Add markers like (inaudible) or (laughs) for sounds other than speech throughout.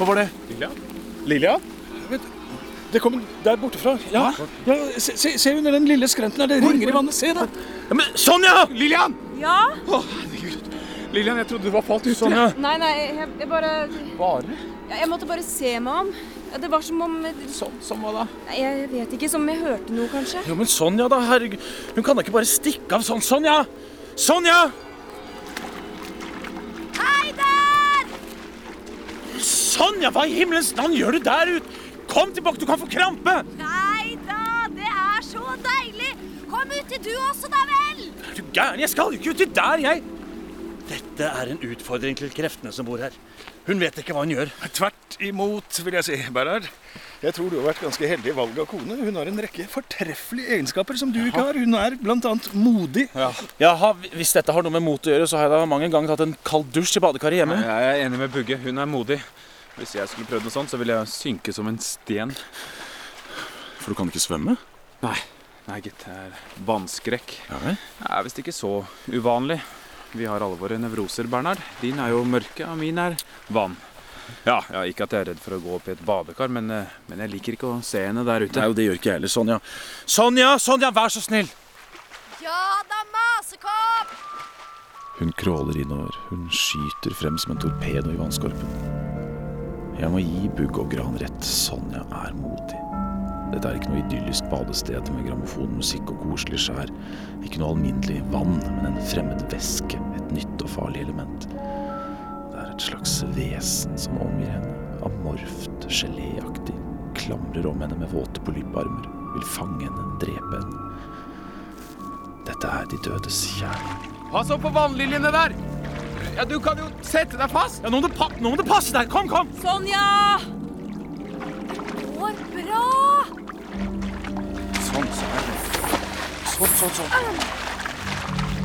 Hva var det? Lilja. Det kommer der borte fra. Ja, ja se, se, se under den lille skrenten her. Det ringer i vannet. Se da. Ja, men Sonja! Lillian! Ja? Å, herregud. Lillian, jeg trodde du var falt uti. Sonja. Nei, nei, jeg, jeg bare Bare? ja, Jeg måtte bare se meg om. Ja, det var som om Sånn som hva da? Nei, Jeg vet ikke. Som om jeg hørte noe, kanskje. Jo, men Sonja, da. Herregud. Hun kan da ikke bare stikke av sånn. Sonja! Sonja! Sonja, hva i himmelens navn gjør du der ute? Kom tilbake, du kan få krampe! Nei da, det er så deilig! Kom uti du også, da vel! Er du gæren? Jeg skal jo ikke uti der, jeg. Dette er en utfordring til kreftene som bor her. Hun vet ikke hva hun gjør. Tvert imot, vil jeg si, Bernhard. Jeg tror du har vært ganske heldig i valget av kone. Hun har en rekke fortreffelige egenskaper som du ikke har. Hun er bl.a. modig. Jaha, Hvis dette har noe med mot å gjøre, så har jeg da mange ganger tatt en kald dusj i badekaret hjemme. Jeg er enig med Bugge. Hun er modig. Hvis jeg skulle prøvd noe sånt, så ville jeg synke som en sten. For du kan ikke svømme? Nei, nei gitt. Det er vannskrekk. Ja vel. Det er visst ikke så uvanlig. Vi har alle våre nevroser, Bernhard. Din er jo mørke, og min er vann. Ja, ja, ikke at jeg er redd for å gå opp i et badekar, men, eh, men jeg liker ikke å se henne der ute. Nei, jo, det gjør ikke jeg heller, Sonja. Sonja, Sonja, vær så snill! Ja da, masekopp! Hun crawler innover. Hun skyter frem som en torpedo i vannskorpen. Jeg må gi Bugg og Gran rett. Sonja er modig. Dette er ikke noe idyllisk badested med grammofonmusikk og koselig skjær. Ikke noe alminnelig vann, men en fremmed væske. Et nytt og farlig element. Det er et slags vesen som omgir henne. Amorft, geléaktig. Klamrer om henne med våte polypparmer. Vil fange henne, drepe henne. Dette er de dødes kjærlighet. Pass opp på vannliljene der! Ja, Du kan jo sette deg fast! Ja, nå må du, pa nå må du passe deg! Kom, kom! Sonja! Det går bra! Sånn, sånn. Sånn, sånn, sånn.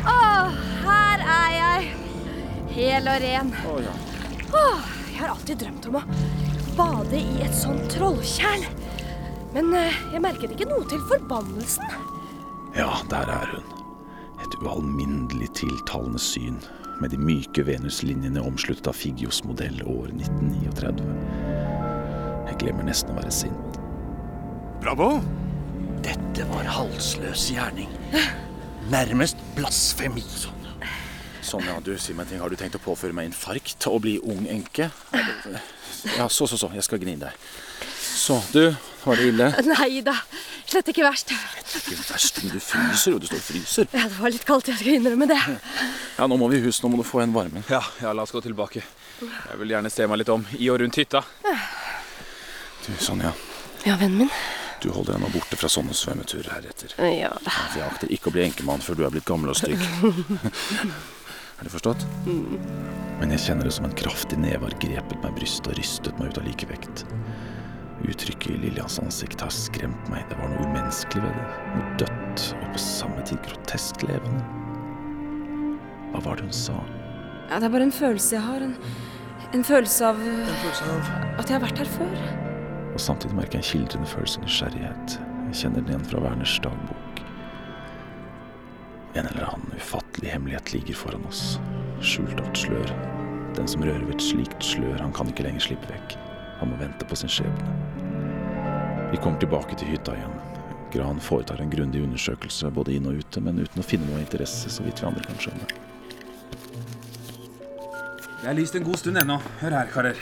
Åh, her er jeg. Hel og ren. Å, ja. Åh, jeg har alltid drømt om å bade i et sånt trolltjern. Men eh, jeg merket ikke noe til forbannelsen. Ja, der er hun. Et ualminnelig tiltalende syn, med de myke venuslinjene omsluttet av Figios modell år 1939. Jeg glemmer nesten å være sint. Bravo! Dette var halsløs gjerning. Nærmest blasfemi. Sonja, du, si meg en ting. Har du tenkt å påføre meg infarkt og bli ung enke? Ja, så, så, så. Jeg skal gni deg. Så, du. Var det ille? Nei da, slett ikke verst. Ikke verst, men du fryser jo. Du står og fryser. Ja, det var litt kaldt, jeg skal innrømme det. Ja, nå må vi i hus. Nå må du få igjen varmen. Ja, ja, la oss gå tilbake. Jeg vil gjerne se meg litt om i og rundt hytta. Du, Sonja. Ja, vennen min. Du holder deg nå borte fra sånne svømmeturer heretter. Ja. For jeg akter ikke å bli enkemann før du er blitt gammel og stygg. (laughs) er det forstått? Men jeg kjenner det som en kraftig neve har grepet meg i brystet og rystet meg ut av likevekt. Uttrykket i Lillians ansikt har skremt meg. Det var noe umenneskelig ved det. Noe dødt og på samme tid grotesk levende. Hva var det hun sa? Ja, det er bare en følelse jeg har. En, en følelse av at jeg har vært her før. Og samtidig merker jeg en kildrende følelse av nysgjerrighet. Jeg kjenner den igjen fra Werners dagbok. En eller annen ufattelig hemmelighet ligger foran oss, skjult av et slør. Den som rører ved et slikt slør, han kan ikke lenger slippe vekk. Han må vente på sin skjebne. Vi kommer tilbake til hytta igjen. Gran foretar en grundig undersøkelse både inn og ute, men uten å finne noe interesse, så vidt vi andre kan skjønne. Det er lyst en god stund ennå. Hør her, karer.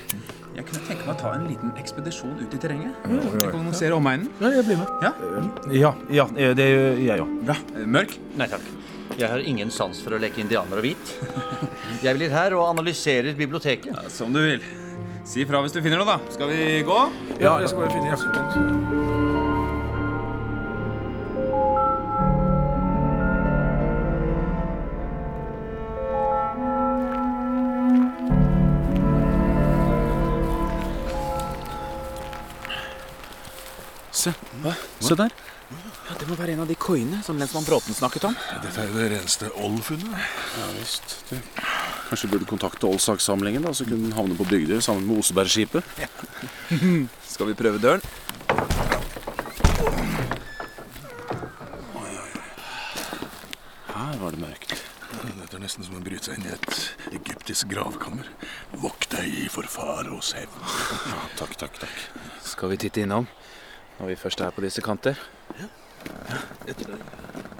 Jeg kunne tenke meg å ta en liten ekspedisjon ut i terrenget. Tenk om noen ser omegnen. Ja, jeg blir med. Ja, Ja, ja det gjør jeg òg. bra. Eh, Mørk? Nei takk. Jeg har ingen sans for å leke indianer og hvit. Jeg blir her og analyserer biblioteket. Ja, som du vil. Si ifra hvis du finner noe, da. Skal vi gå? Ja, jeg skal bare finne jakken min. Se. Se der. Ja, det må være en av de koiene som lensmann Bråten snakket om. Dette er jo det reneste oldfunnet. Ja visst. Du. Kanskje du burde kontakte Olsaksamlingen, da, så kunne den havne på Bygdøy sammen med Osebergskipet. (laughs) Skal vi prøve døren? Her var det mørkt. Dette er nesten som å bryte seg inn i et egyptisk gravkammer. Vokt deg for faraos hevn. Takk, takk, takk. Skal vi titte innom når vi først er på disse kanter? Ja, Etter deg.